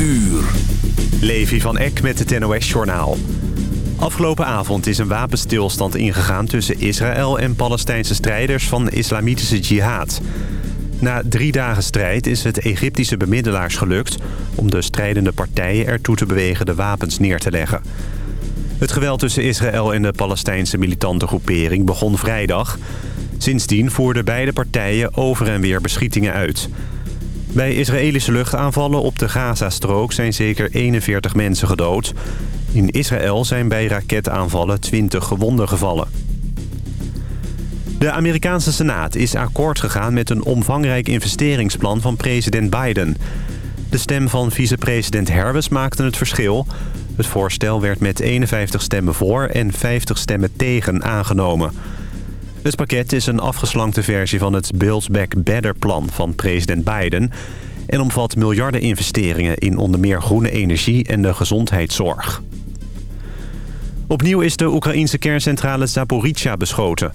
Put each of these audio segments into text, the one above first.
uur. Levi van Eck met het NOS-journaal. Afgelopen avond is een wapenstilstand ingegaan tussen Israël en Palestijnse strijders van de Islamitische Jihad. Na drie dagen strijd is het Egyptische bemiddelaars gelukt om de strijdende partijen ertoe te bewegen de wapens neer te leggen. Het geweld tussen Israël en de Palestijnse militante groepering begon vrijdag. Sindsdien voerden beide partijen over en weer beschietingen uit. Bij Israëlische luchtaanvallen op de Gazastrook zijn zeker 41 mensen gedood. In Israël zijn bij raketaanvallen 20 gewonden gevallen. De Amerikaanse Senaat is akkoord gegaan met een omvangrijk investeringsplan van president Biden. De stem van vicepresident Harris maakte het verschil. Het voorstel werd met 51 stemmen voor en 50 stemmen tegen aangenomen. Het pakket is een afgeslankte versie van het Build Back Better plan van president Biden... en omvat miljarden investeringen in onder meer groene energie en de gezondheidszorg. Opnieuw is de Oekraïense kerncentrale Zaporizhia beschoten.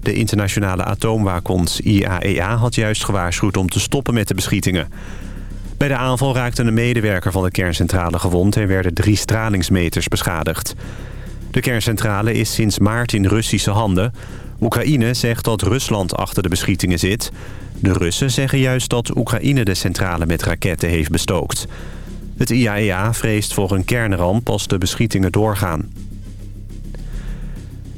De internationale atoomwaakhond IAEA had juist gewaarschuwd om te stoppen met de beschietingen. Bij de aanval raakte een medewerker van de kerncentrale gewond... en werden drie stralingsmeters beschadigd. De kerncentrale is sinds maart in Russische handen. Oekraïne zegt dat Rusland achter de beschietingen zit. De Russen zeggen juist dat Oekraïne de centrale met raketten heeft bestookt. Het IAEA vreest voor een kernramp als de beschietingen doorgaan.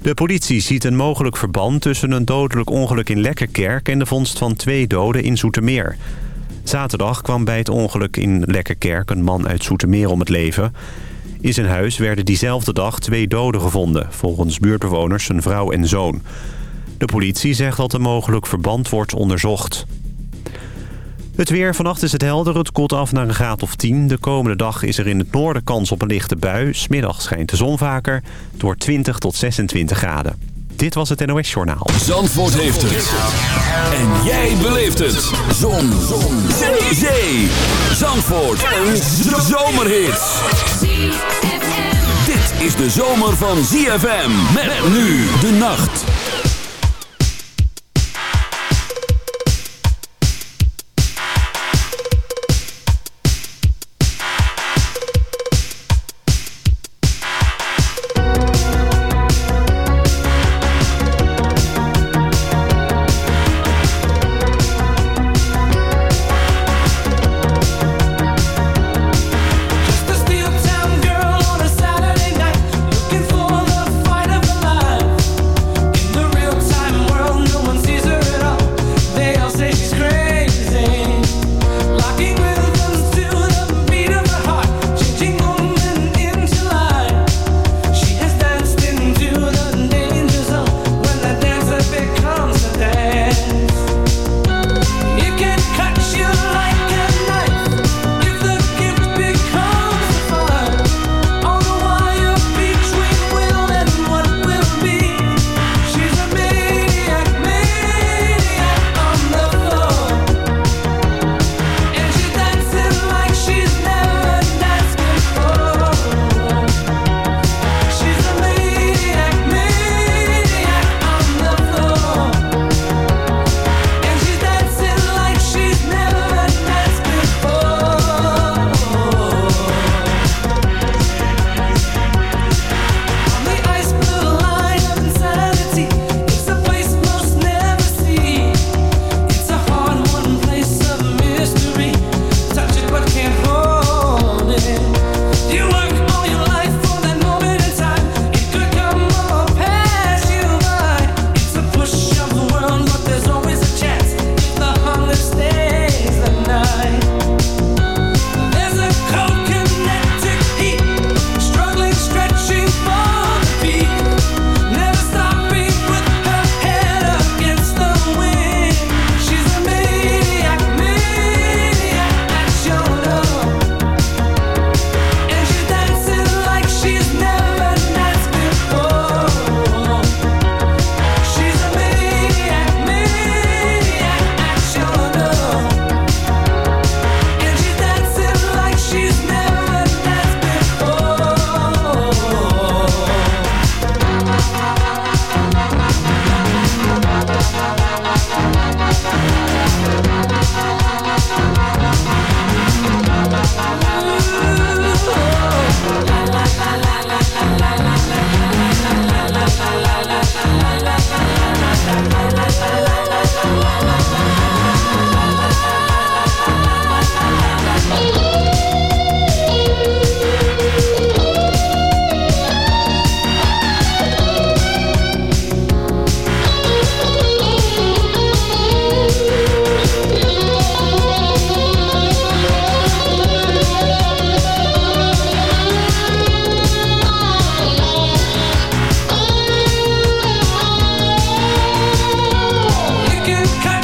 De politie ziet een mogelijk verband tussen een dodelijk ongeluk in Lekkerkerk... en de vondst van twee doden in Zoetermeer. Zaterdag kwam bij het ongeluk in Lekkerkerk een man uit Zoetermeer om het leven. In zijn huis werden diezelfde dag twee doden gevonden... volgens buurtbewoners een vrouw en zoon. De politie zegt dat een mogelijk verband wordt onderzocht. Het weer. Vannacht is het helder. Het koelt af naar een graad of 10. De komende dag is er in het noorden kans op een lichte bui. Smiddag schijnt de zon vaker. Door 20 tot 26 graden. Dit was het NOS Journaal. Zandvoort heeft het. En jij beleeft het. Zon. zon. Zee. Zee. Zandvoort. Een zomerhit. Dit is de zomer van ZFM. Met nu de nacht. you cut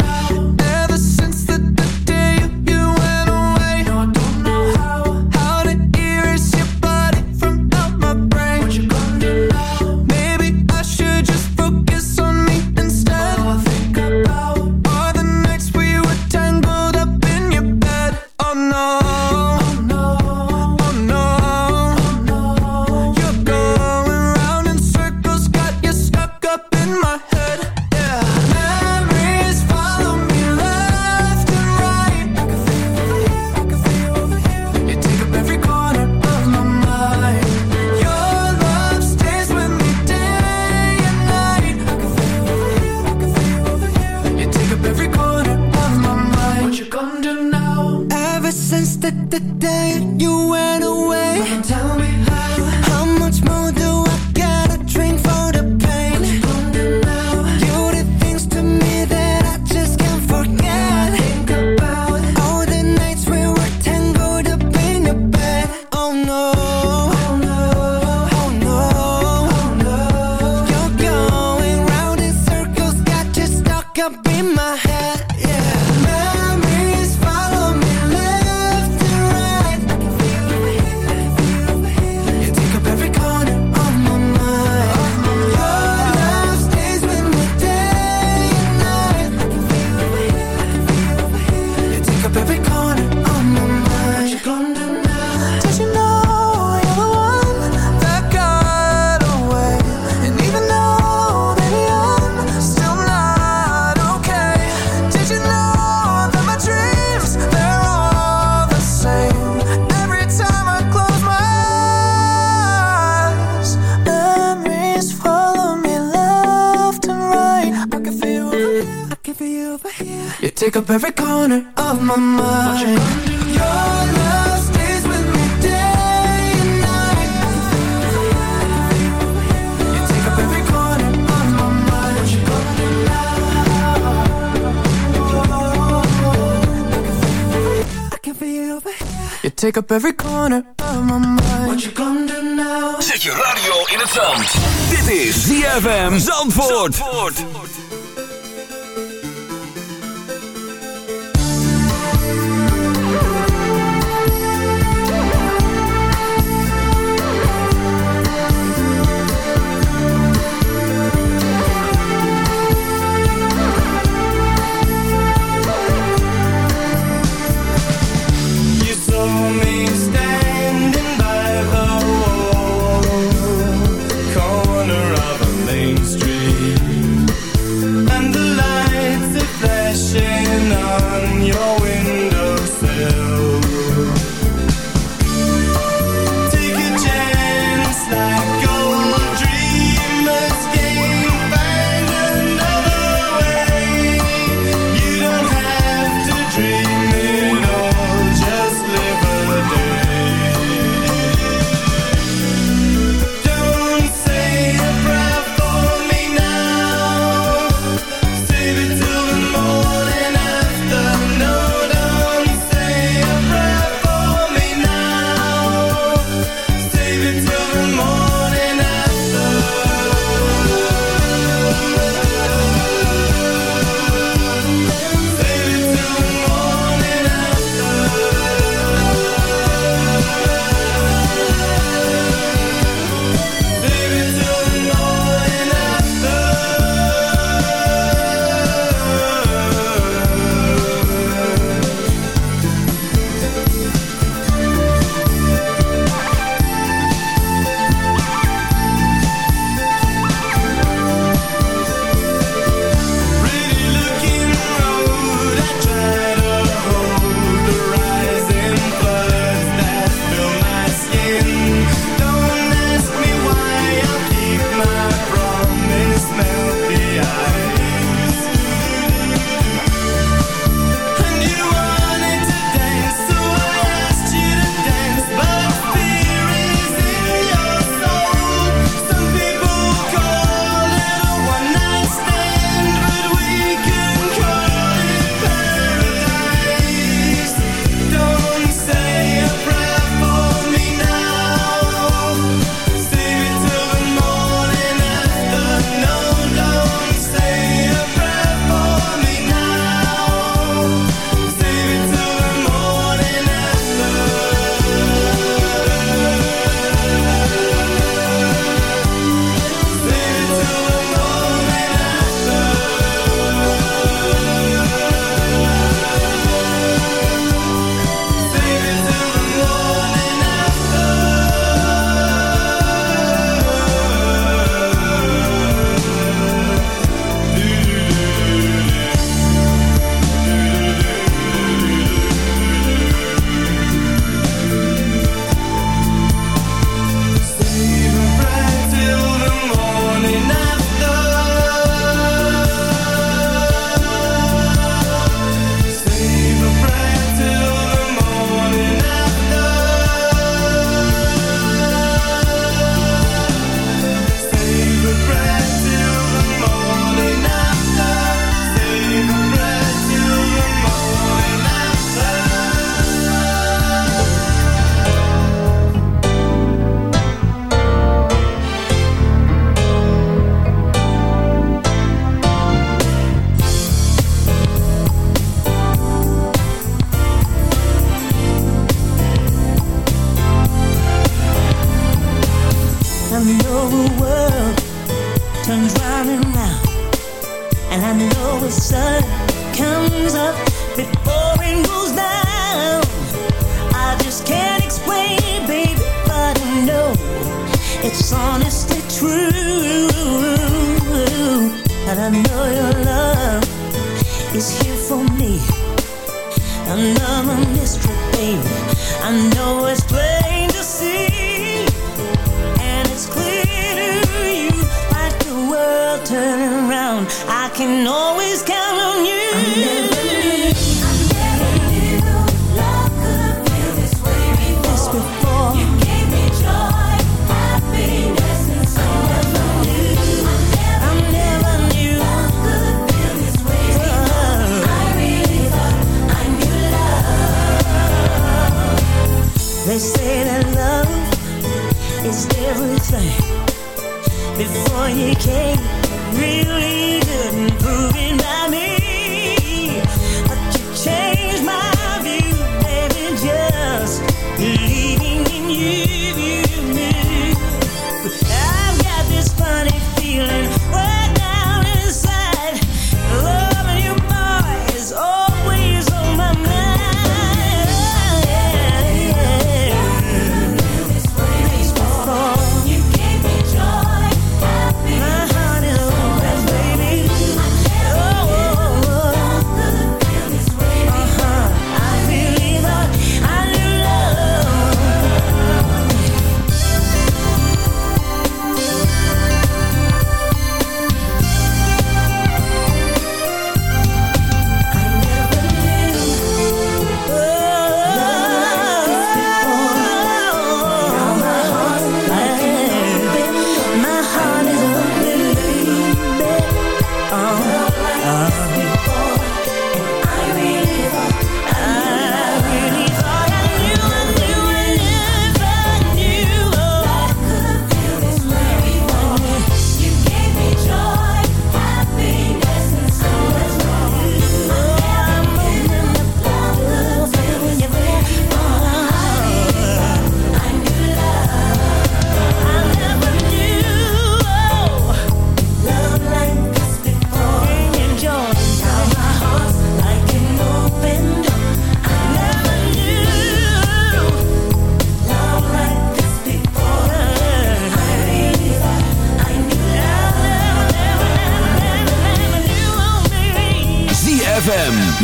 up every corner of my mind. What you gonna do now? Zet je radio in het zand. Dit is ZFM Zandvoort. Zandvoort. Main Street.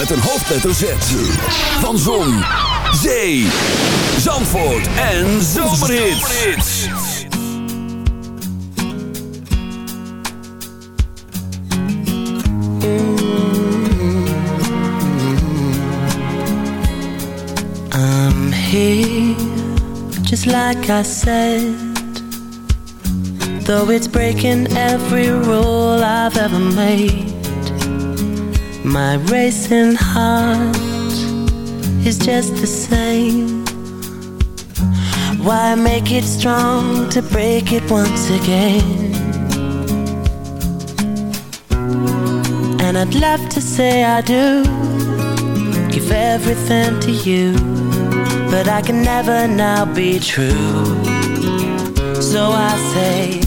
Met een hoofdletter Z. Van Zon, Zee, Zandvoort en Zomerhits. I'm here, just like I said. Though it's breaking every rule I've ever made. My racing heart is just the same. Why make it strong to break it once again? And I'd love to say I do give everything to you, but I can never now be true. So I say,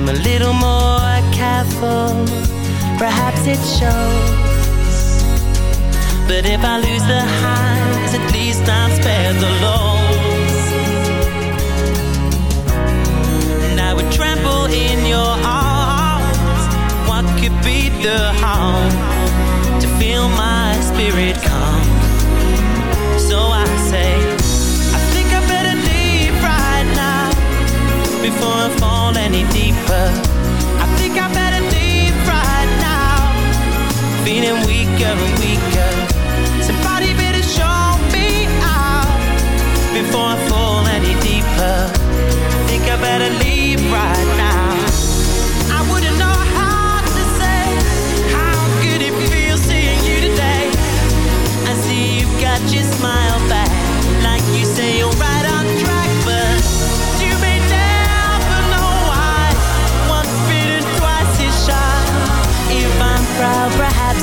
I'm a little more careful, perhaps it shows. But if I lose the highs, at least I'm spared the lows. And I would trample in your arms. What could be the harm to feel my spirit calm? So I say, I think I better leave right now before I think I better leave right now, feeling weaker and weaker. Somebody better show me out before I fall any deeper. I think I better leave right now.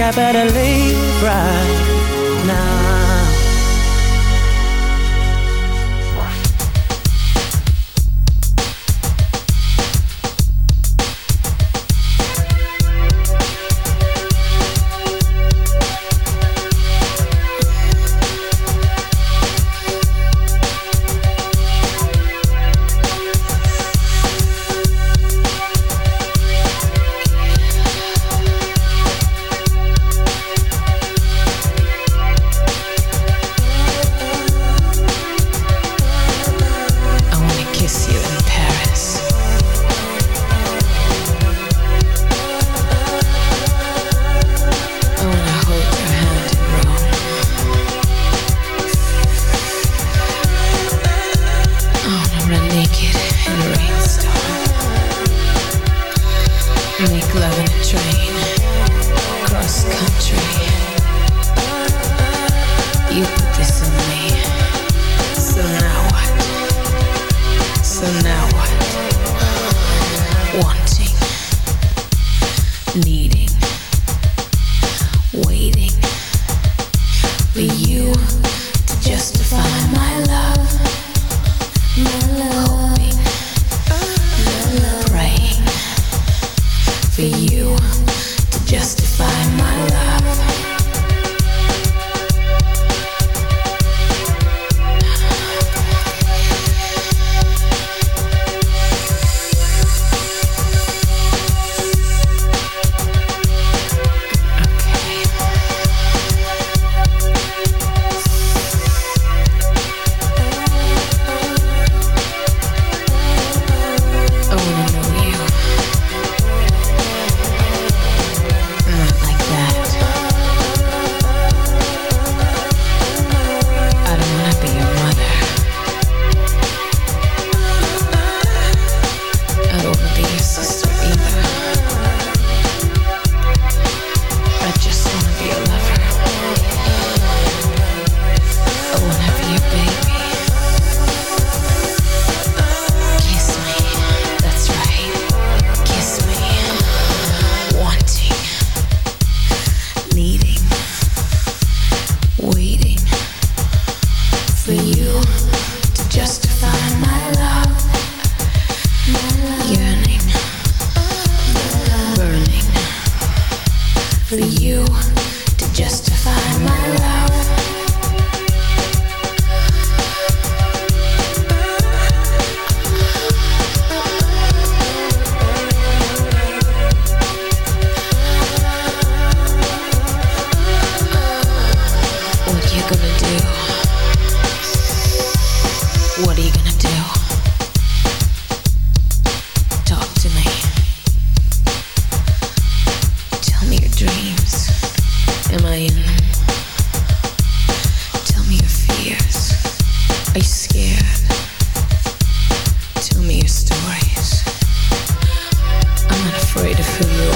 I better leave right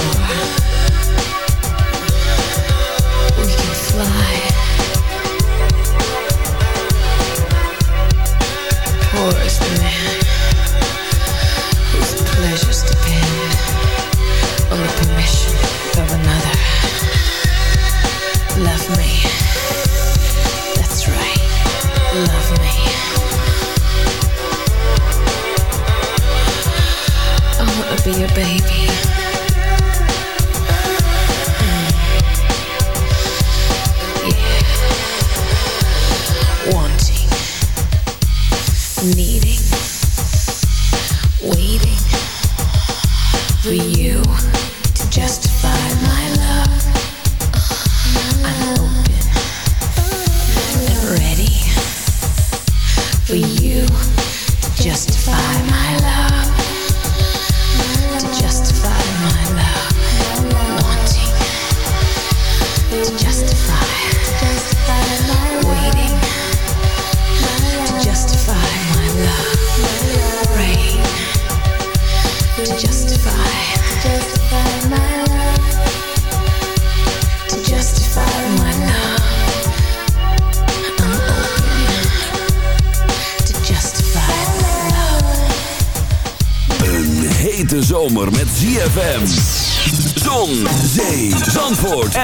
who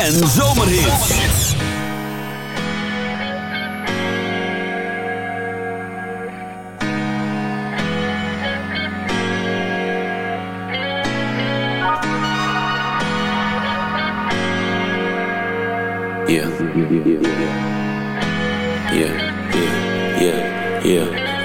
en zomerhits. Yeah. Yeah, yeah, yeah, yeah, yeah.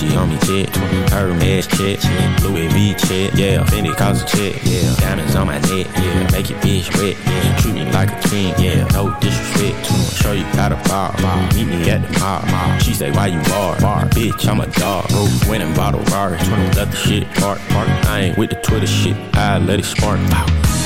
Gucci on me check, Hermes check, Louis V check, yeah, Fendi cause a check, yeah, diamonds on my neck, yeah, make your bitch wet, yeah, treat me like a king, yeah, no disrespect, show you how to bar, bar, meet me at the mall, mall. She say why you bar, bar, bitch, I'm a dog, bro, winning bottle, bar, 20 let the shit park, park, I ain't with the Twitter shit, I let it spark, Bow.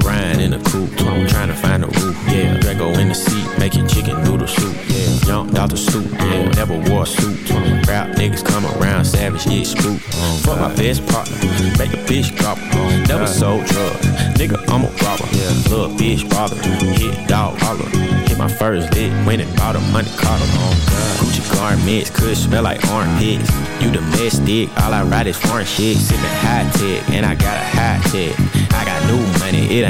Grind in the coupe, trying to find a roof, yeah. Draco in the seat, making chicken noodle soup, yeah. Jumped out the stoop, yeah. Never wore a suit. Rap niggas come around, savage, get spook. Fuck my best partner, make a bitch drop. Never sold drugs, nigga, I'm a robber. Yeah. Little bitch bother, hit dog holler. Hit my first lick, went and bought a money collar. God. Gucci garments could smell like armpits. You domestic, all I ride is foreign shit. Sipping high tech, and I got a high tech. I got new money, it ain't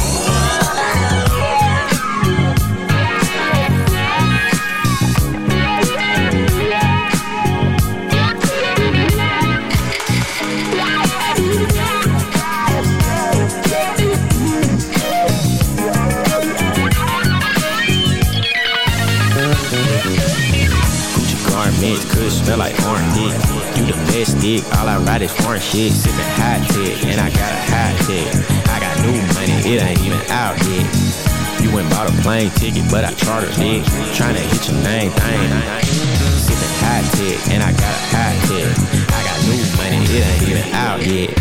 Garments could smell like orange dick. You domestic, all I ride is foreign shit. Sipping hot tech, and I got a hot tech. I got new money, it ain't even out yet. You went bought a plane ticket, but I chartered it. Tryna hit your name, thing. Sipping hot tech, and I got a hot tech. I got new money, it ain't even out yet.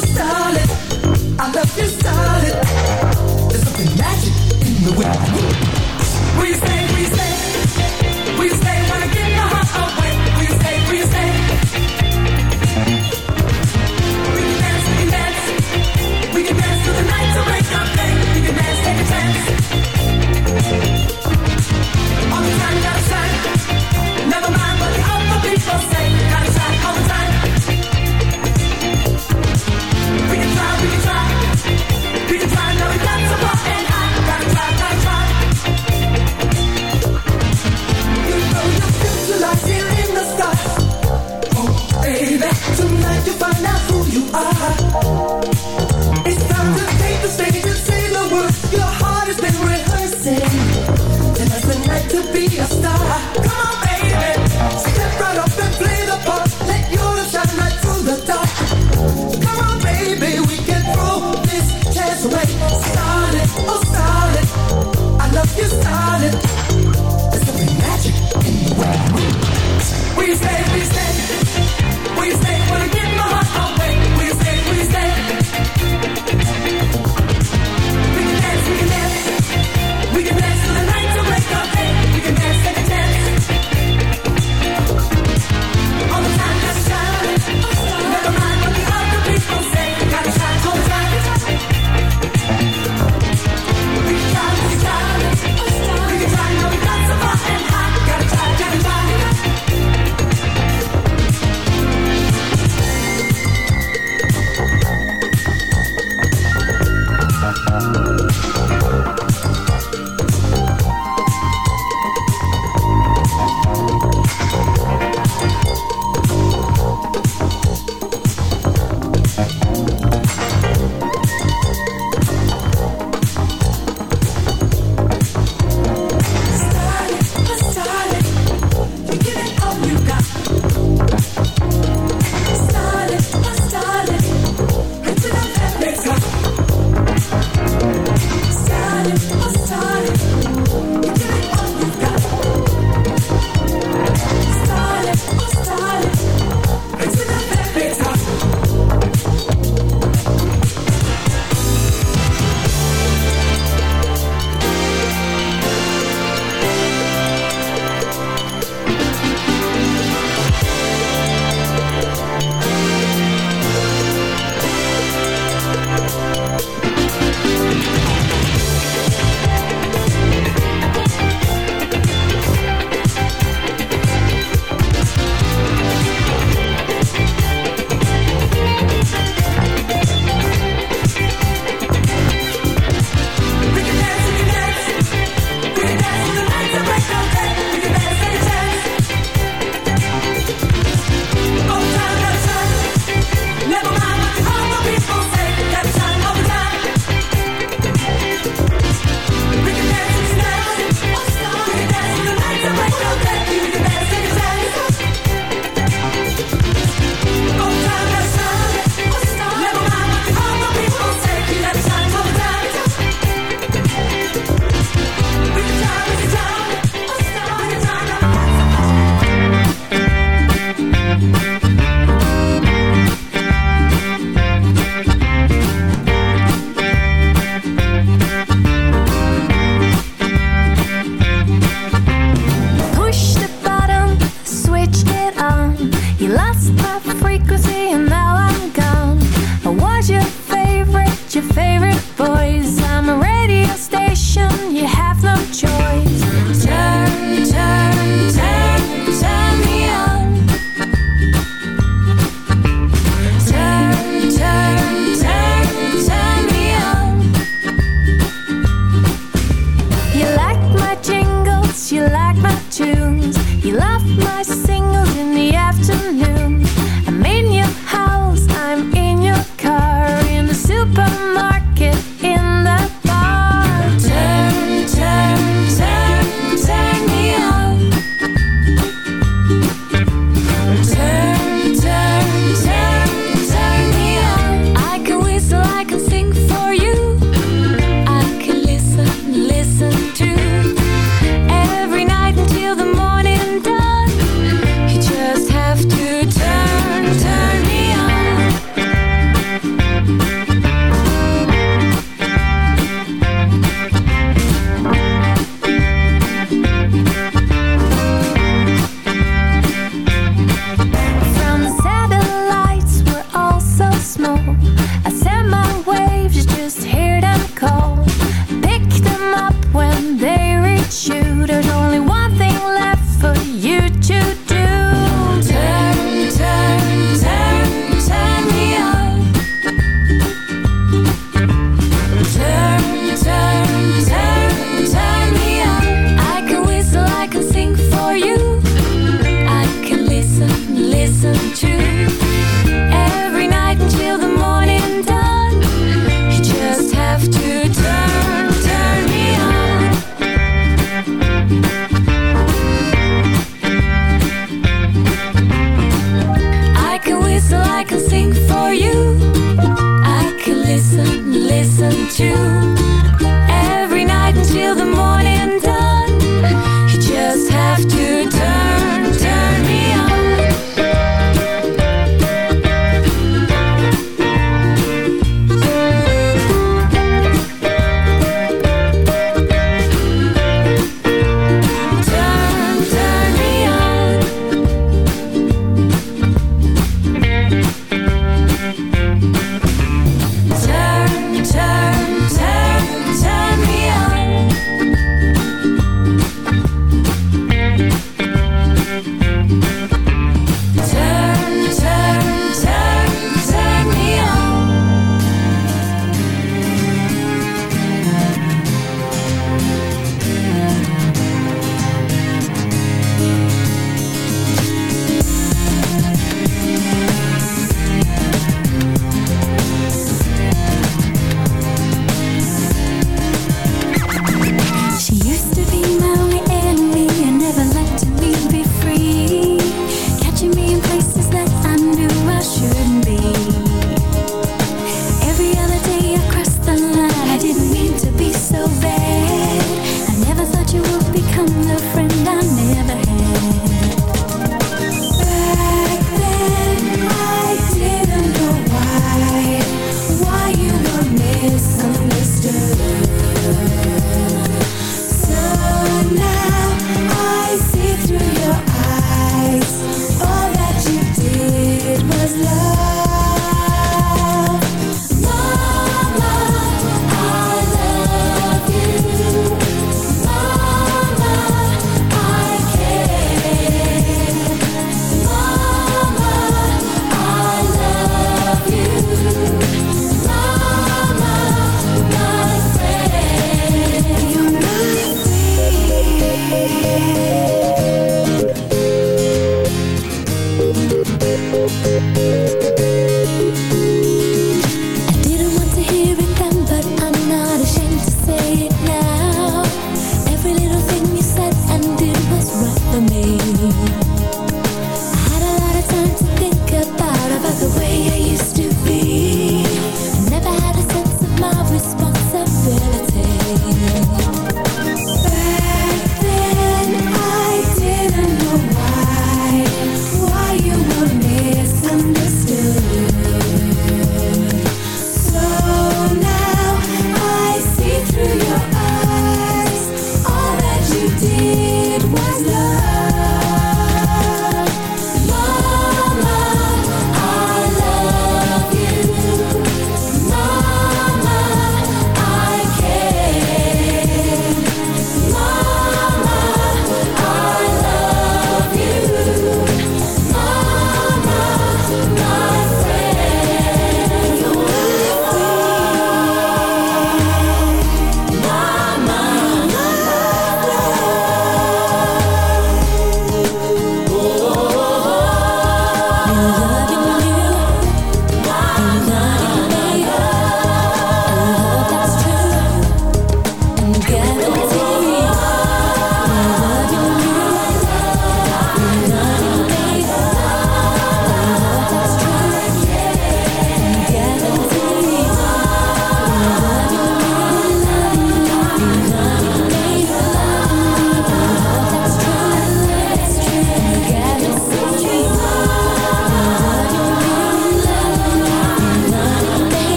Come on,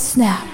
Snap